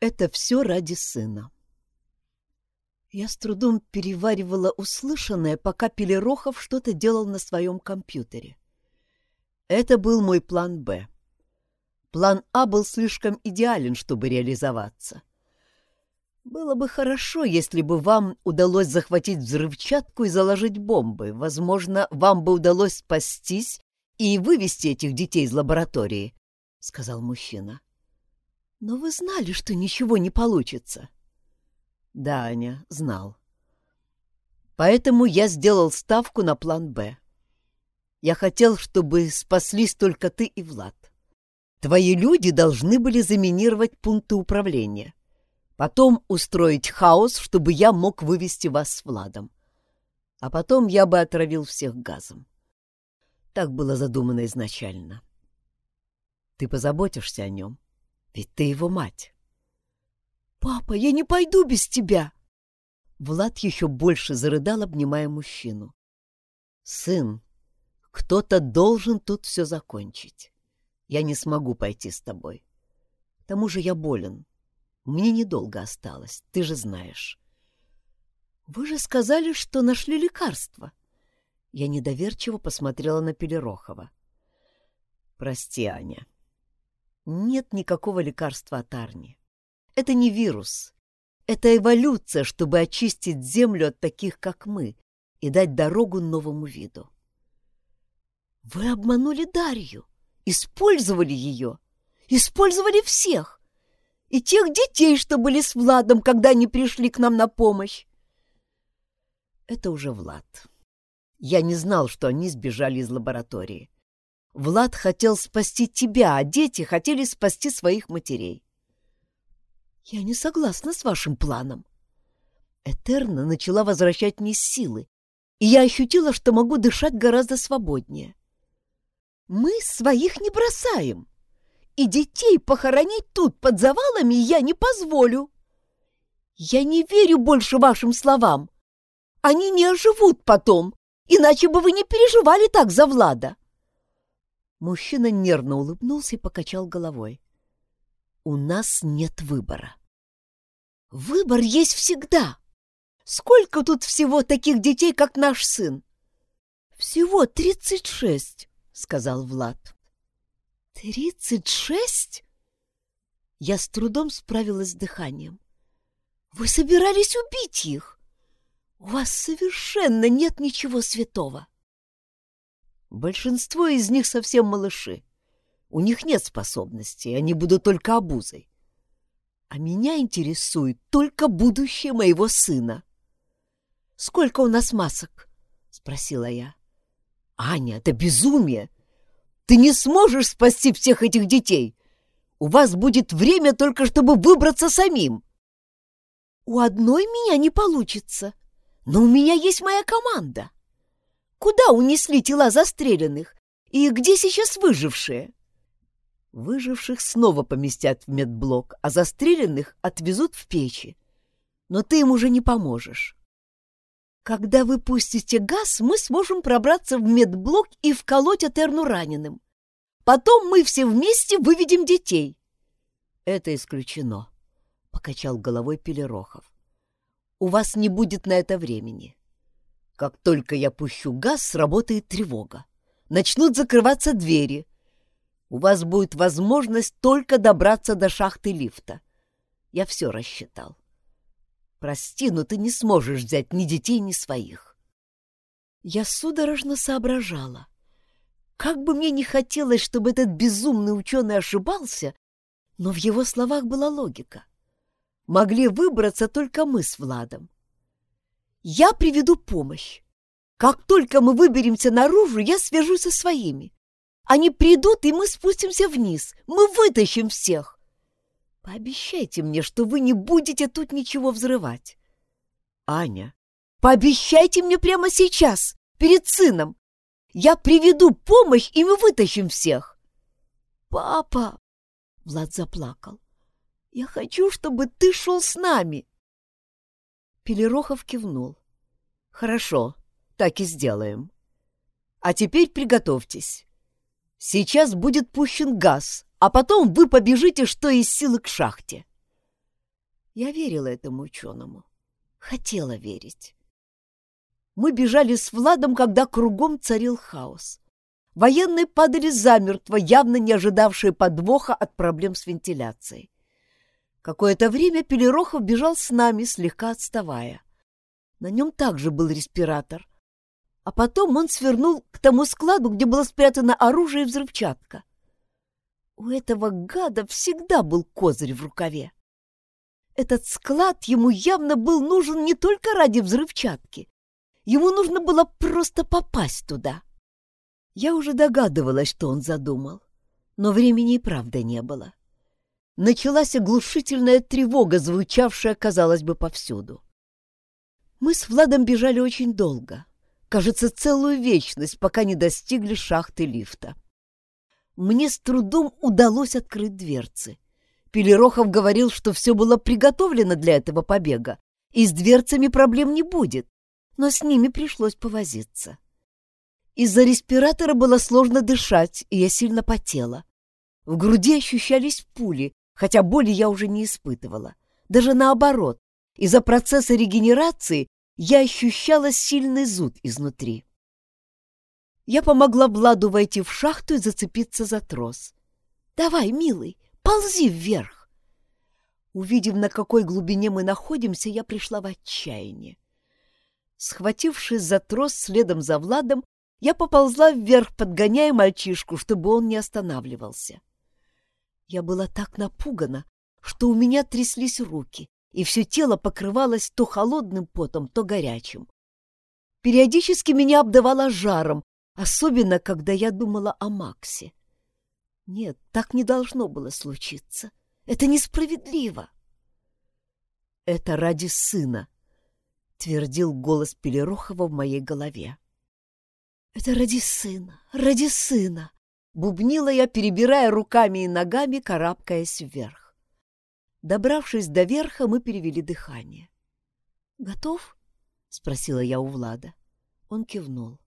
Это все ради сына. Я с трудом переваривала услышанное, пока Пелерохов что-то делал на своем компьютере. Это был мой план «Б». План А был слишком идеален, чтобы реализоваться. Было бы хорошо, если бы вам удалось захватить взрывчатку и заложить бомбы. Возможно, вам бы удалось спастись и вывести этих детей из лаборатории, — сказал мужчина. Но вы знали, что ничего не получится. Да, Аня, знал. Поэтому я сделал ставку на план «Б». Я хотел, чтобы спаслись только ты и Влад. Твои люди должны были заминировать пункты управления. Потом устроить хаос, чтобы я мог вывести вас с Владом. А потом я бы отравил всех газом. Так было задумано изначально. Ты позаботишься о нем, ведь ты его мать. «Папа, я не пойду без тебя!» Влад еще больше зарыдал, обнимая мужчину. «Сын, кто-то должен тут все закончить. Я не смогу пойти с тобой. К тому же я болен. Мне недолго осталось, ты же знаешь. Вы же сказали, что нашли лекарство. Я недоверчиво посмотрела на Пелерохова. Прости, Аня. Нет никакого лекарства от Арни. Это не вирус. Это эволюция, чтобы очистить Землю от таких, как мы, и дать дорогу новому виду. Вы обманули Дарью, использовали ее, использовали всех и тех детей, что были с Владом, когда они пришли к нам на помощь. Это уже Влад. Я не знал, что они сбежали из лаборатории. Влад хотел спасти тебя, а дети хотели спасти своих матерей. Я не согласна с вашим планом. Этерна начала возвращать мне силы, и я ощутила, что могу дышать гораздо свободнее. Мы своих не бросаем и детей похоронить тут под завалами я не позволю. Я не верю больше вашим словам. Они не оживут потом, иначе бы вы не переживали так за Влада. Мужчина нервно улыбнулся и покачал головой. У нас нет выбора. Выбор есть всегда. Сколько тут всего таких детей, как наш сын? Всего тридцать шесть, сказал Влад. «Тридцать шесть?» Я с трудом справилась с дыханием. «Вы собирались убить их? У вас совершенно нет ничего святого!» «Большинство из них совсем малыши. У них нет способностей, они будут только обузой. А меня интересует только будущее моего сына». «Сколько у нас масок?» — спросила я. «Аня, это безумие!» Ты не сможешь спасти всех этих детей. У вас будет время только, чтобы выбраться самим. У одной меня не получится, но у меня есть моя команда. Куда унесли тела застреленных? И где сейчас выжившие? Выживших снова поместят в медблок, а застреленных отвезут в печи. Но ты им уже не поможешь. Когда вы пустите газ, мы сможем пробраться в медблок и вколоть Этерну раненым. Потом мы все вместе выведем детей. Это исключено, — покачал головой Пелерохов. У вас не будет на это времени. Как только я пущу газ, сработает тревога. Начнут закрываться двери. У вас будет возможность только добраться до шахты лифта. Я все рассчитал. Прости, но ты не сможешь взять ни детей, ни своих. Я судорожно соображала. Как бы мне не хотелось, чтобы этот безумный ученый ошибался, но в его словах была логика. Могли выбраться только мы с Владом. Я приведу помощь. Как только мы выберемся наружу, я свяжусь со своими. Они придут, и мы спустимся вниз. Мы вытащим всех. Пообещайте мне, что вы не будете тут ничего взрывать. Аня, пообещайте мне прямо сейчас, перед сыном. Я приведу помощь, и мы вытащим всех. Папа, Влад заплакал. Я хочу, чтобы ты шел с нами. Пелерохов кивнул. Хорошо, так и сделаем. А теперь приготовьтесь. Сейчас будет пущен газ, а потом вы побежите, что из силы к шахте. Я верила этому ученому. Хотела верить. Мы бежали с Владом, когда кругом царил хаос. Военные падали замертво, явно не ожидавшие подвоха от проблем с вентиляцией. Какое-то время Пелерохов бежал с нами, слегка отставая. На нем также был респиратор. А потом он свернул к тому складу, где было спрятано оружие и взрывчатка. У этого гада всегда был козырь в рукаве. Этот склад ему явно был нужен не только ради взрывчатки. Ему нужно было просто попасть туда. Я уже догадывалась, что он задумал, но времени и правда не было. Началась оглушительная тревога, звучавшая, казалось бы, повсюду. Мы с Владом бежали очень долго, кажется, целую вечность, пока не достигли шахты лифта. Мне с трудом удалось открыть дверцы. Пелерохов говорил, что все было приготовлено для этого побега, и с дверцами проблем не будет, но с ними пришлось повозиться. Из-за респиратора было сложно дышать, и я сильно потела. В груди ощущались пули, хотя боли я уже не испытывала. Даже наоборот, из-за процесса регенерации я ощущала сильный зуд изнутри. Я помогла Владу войти в шахту и зацепиться за трос. «Давай, милый, ползи вверх!» Увидев, на какой глубине мы находимся, я пришла в отчаяние. Схватившись за трос следом за Владом, я поползла вверх, подгоняя мальчишку, чтобы он не останавливался. Я была так напугана, что у меня тряслись руки, и все тело покрывалось то холодным потом, то горячим. Периодически меня обдавало жаром, особенно когда я думала о Максе. Нет, так не должно было случиться. Это несправедливо. Это ради сына, — твердил голос Пелерохова в моей голове. «Это ради сына, ради сына!» — бубнила я, перебирая руками и ногами, карабкаясь вверх. Добравшись до верха, мы перевели дыхание. «Готов?» — спросила я у Влада. Он кивнул.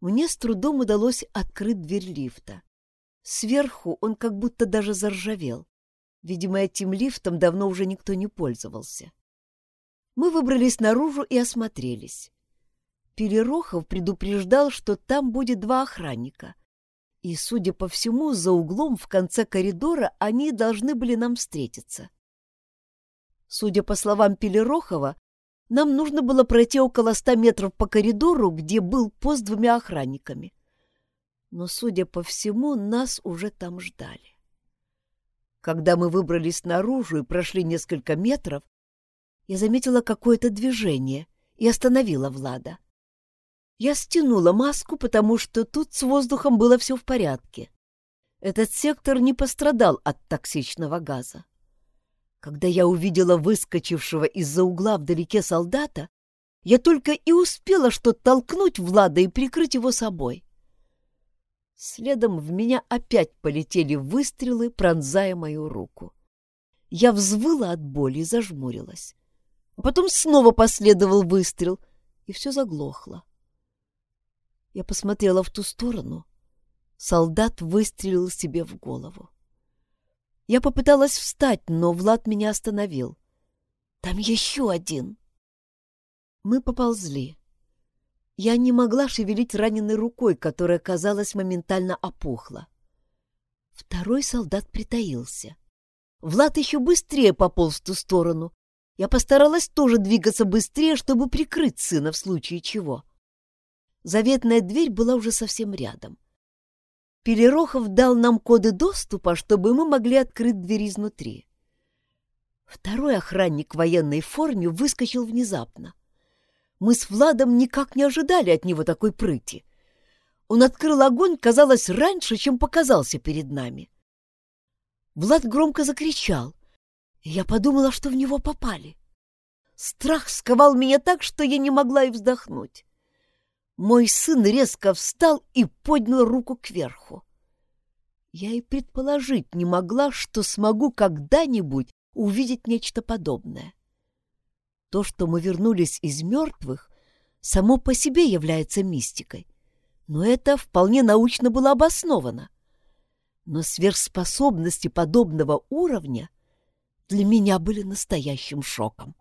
Мне с трудом удалось открыть дверь лифта. Сверху он как будто даже заржавел. Видимо, этим лифтом давно уже никто не пользовался. Мы выбрались наружу и осмотрелись. Перерохов предупреждал, что там будет два охранника. И, судя по всему, за углом в конце коридора они должны были нам встретиться. Судя по словам Пелерохова, нам нужно было пройти около ста метров по коридору, где был пост с двумя охранниками. Но, судя по всему, нас уже там ждали. Когда мы выбрались наружу и прошли несколько метров, я заметила какое-то движение и остановила Влада. Я стянула маску, потому что тут с воздухом было все в порядке. Этот сектор не пострадал от токсичного газа. Когда я увидела выскочившего из-за угла вдалеке солдата, я только и успела что толкнуть Влада и прикрыть его собой. Следом в меня опять полетели выстрелы, пронзая мою руку. Я взвыла от боли и зажмурилась. А потом снова последовал выстрел, и все заглохло. Я посмотрела в ту сторону. Солдат выстрелил себе в голову. Я попыталась встать, но Влад меня остановил. «Там еще один!» Мы поползли. Я не могла шевелить раненой рукой, которая, казалось, моментально опухла. Второй солдат притаился. Влад еще быстрее пополз в ту сторону, я постаралась тоже двигаться быстрее, чтобы прикрыть сына в случае чего. Заветная дверь была уже совсем рядом. Перерохов дал нам коды доступа, чтобы мы могли открыть дверь изнутри. Второй охранник в военной форме выскочил внезапно. Мы с Владом никак не ожидали от него такой прыти. Он открыл огонь, казалось, раньше, чем показался перед нами. Влад громко закричал. Я подумала, что в него попали. Страх сковал меня так, что я не могла и вздохнуть. Мой сын резко встал и поднял руку кверху. Я и предположить не могла, что смогу когда-нибудь увидеть нечто подобное. То, что мы вернулись из мертвых, само по себе является мистикой, но это вполне научно было обосновано. Но сверхспособности подобного уровня — для меня были настоящим шоком.